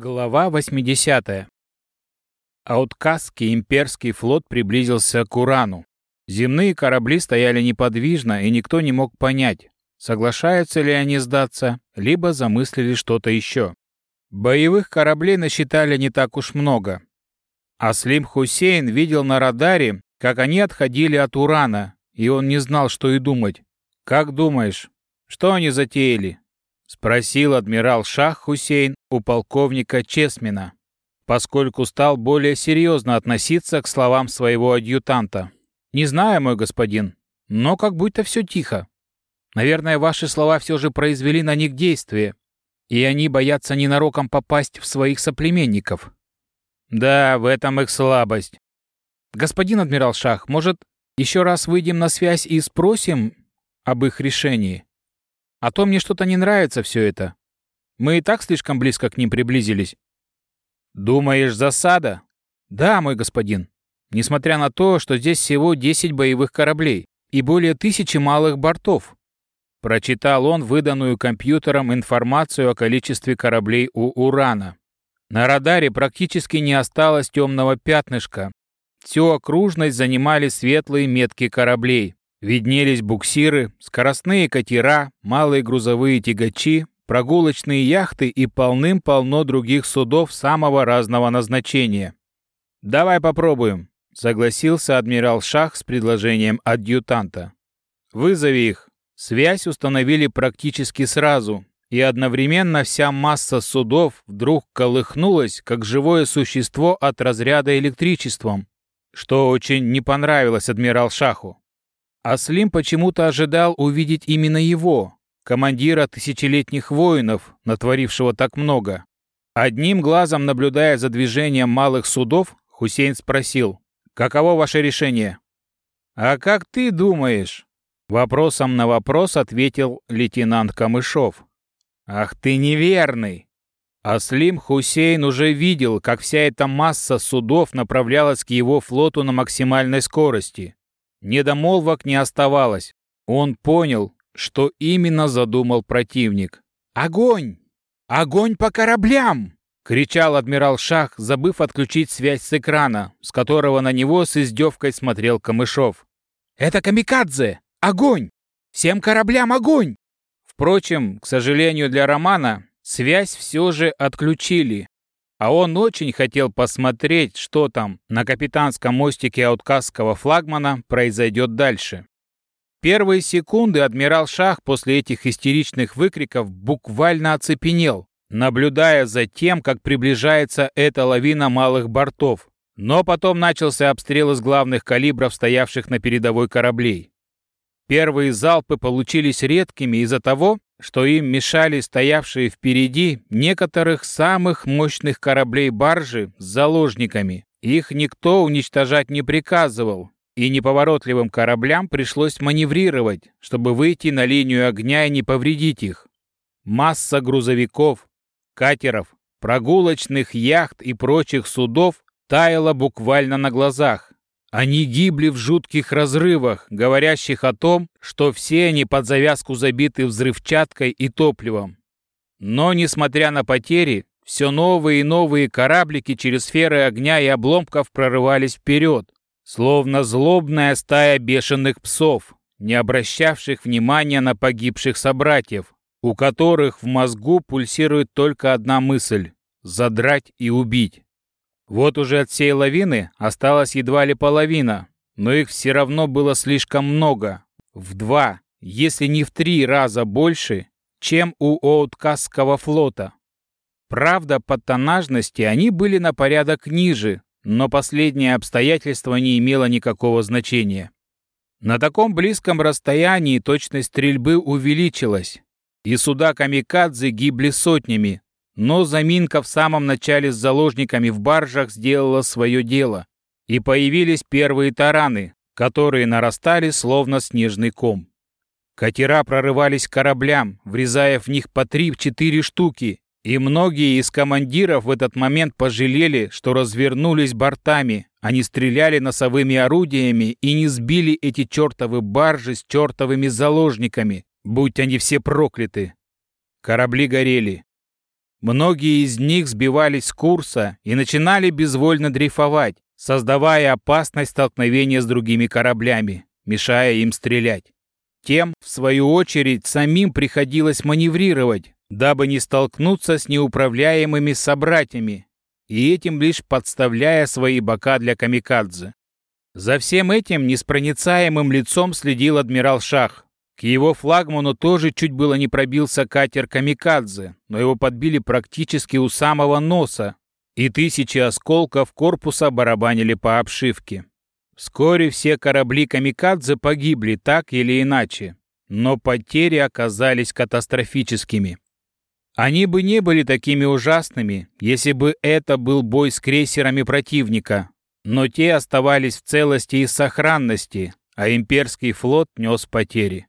Глава 80. Ауткасский имперский флот приблизился к Урану. Земные корабли стояли неподвижно, и никто не мог понять, соглашаются ли они сдаться, либо замыслили что-то еще. Боевых кораблей насчитали не так уж много. Аслим Хусейн видел на радаре, как они отходили от Урана, и он не знал, что и думать. «Как думаешь, что они затеяли?» — спросил адмирал Шах Хусейн у полковника Чесмина, поскольку стал более серьезно относиться к словам своего адъютанта. «Не знаю, мой господин, но как будто все тихо. Наверное, ваши слова все же произвели на них действие, и они боятся ненароком попасть в своих соплеменников». «Да, в этом их слабость». «Господин адмирал Шах, может, еще раз выйдем на связь и спросим об их решении?» А то мне что-то не нравится все это. Мы и так слишком близко к ним приблизились. Думаешь, засада? Да, мой господин. Несмотря на то, что здесь всего 10 боевых кораблей и более тысячи малых бортов. Прочитал он выданную компьютером информацию о количестве кораблей у Урана. На радаре практически не осталось темного пятнышка. Всю окружность занимали светлые метки кораблей. Виднелись буксиры, скоростные катера, малые грузовые тягачи, прогулочные яхты и полным-полно других судов самого разного назначения. «Давай попробуем», — согласился адмирал Шах с предложением адъютанта. «Вызови их». Связь установили практически сразу, и одновременно вся масса судов вдруг колыхнулась, как живое существо от разряда электричеством, что очень не понравилось адмирал Шаху. Аслим почему-то ожидал увидеть именно его, командира тысячелетних воинов, натворившего так много. Одним глазом наблюдая за движением малых судов, Хусейн спросил, «Каково ваше решение?» «А как ты думаешь?» Вопросом на вопрос ответил лейтенант Камышов. «Ах ты неверный!» Аслим Хусейн уже видел, как вся эта масса судов направлялась к его флоту на максимальной скорости. Недомолвок не оставалось. Он понял, что именно задумал противник. «Огонь! Огонь по кораблям!» — кричал адмирал Шах, забыв отключить связь с экрана, с которого на него с издевкой смотрел Камышов. «Это камикадзе! Огонь! Всем кораблям огонь!» Впрочем, к сожалению для Романа, связь все же отключили, а он очень хотел посмотреть, что там на капитанском мостике ауткасского флагмана произойдет дальше. Первые секунды адмирал Шах после этих истеричных выкриков буквально оцепенел, наблюдая за тем, как приближается эта лавина малых бортов. Но потом начался обстрел из главных калибров, стоявших на передовой кораблей. Первые залпы получились редкими из-за того, что им мешали стоявшие впереди некоторых самых мощных кораблей баржи с заложниками. Их никто уничтожать не приказывал, и неповоротливым кораблям пришлось маневрировать, чтобы выйти на линию огня и не повредить их. Масса грузовиков, катеров, прогулочных яхт и прочих судов таяла буквально на глазах. Они гибли в жутких разрывах, говорящих о том, что все они под завязку забиты взрывчаткой и топливом. Но, несмотря на потери, все новые и новые кораблики через сферы огня и обломков прорывались вперед, словно злобная стая бешеных псов, не обращавших внимания на погибших собратьев, у которых в мозгу пульсирует только одна мысль — задрать и убить. Вот уже от всей лавины осталась едва ли половина, но их все равно было слишком много. В два, если не в три раза больше, чем у Оуткасского флота. Правда, по тоннажности они были на порядок ниже, но последнее обстоятельство не имело никакого значения. На таком близком расстоянии точность стрельбы увеличилась, и суда камикадзе гибли сотнями, но заминка в самом начале с заложниками в баржах сделала свое дело, и появились первые тараны, которые нарастали словно снежный ком. Катера прорывались к кораблям, врезая в них по три-четыре штуки, и многие из командиров в этот момент пожалели, что развернулись бортами, они стреляли носовыми орудиями и не сбили эти чертовы баржи с чертовыми заложниками, будь они все прокляты. Корабли горели, Многие из них сбивались с курса и начинали безвольно дрейфовать, создавая опасность столкновения с другими кораблями, мешая им стрелять. Тем, в свою очередь, самим приходилось маневрировать, дабы не столкнуться с неуправляемыми собратьями, и этим лишь подставляя свои бока для камикадзе. За всем этим неспроницаемым лицом следил адмирал Шах. К его флагману тоже чуть было не пробился катер «Камикадзе», но его подбили практически у самого носа, и тысячи осколков корпуса барабанили по обшивке. Вскоре все корабли «Камикадзе» погибли так или иначе, но потери оказались катастрофическими. Они бы не были такими ужасными, если бы это был бой с крейсерами противника, но те оставались в целости и сохранности, а имперский флот нес потери.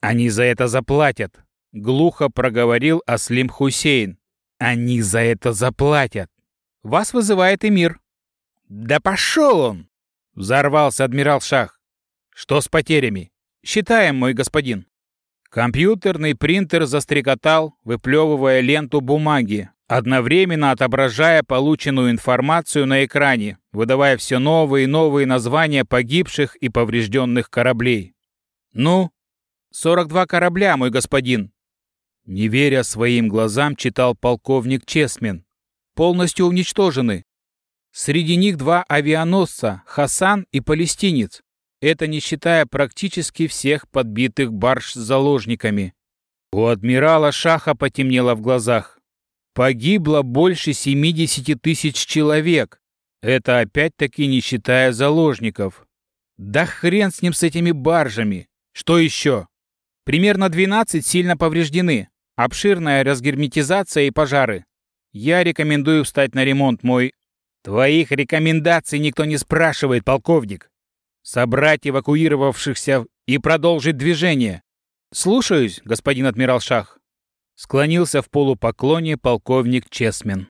«Они за это заплатят», — глухо проговорил Аслим Хусейн. «Они за это заплатят. Вас вызывает Эмир». «Да пошел он!» — взорвался адмирал Шах. «Что с потерями?» «Считаем, мой господин». Компьютерный принтер застрекотал, выплевывая ленту бумаги, одновременно отображая полученную информацию на экране, выдавая все новые и новые названия погибших и поврежденных кораблей. «Ну?» «42 корабля, мой господин!» Не веря своим глазам, читал полковник Чесмен. «Полностью уничтожены. Среди них два авианосца, Хасан и Палестинец. Это не считая практически всех подбитых барж с заложниками. У адмирала Шаха потемнело в глазах. Погибло больше 70 тысяч человек. Это опять-таки не считая заложников. Да хрен с ним с этими баржами. Что еще? Примерно 12 сильно повреждены. Обширная разгерметизация и пожары. Я рекомендую встать на ремонт, мой... Твоих рекомендаций никто не спрашивает, полковник собрать эвакуировавшихся и продолжить движение. Слушаюсь, господин адмирал Шах. Склонился в полупоклоне полковник Чесмен.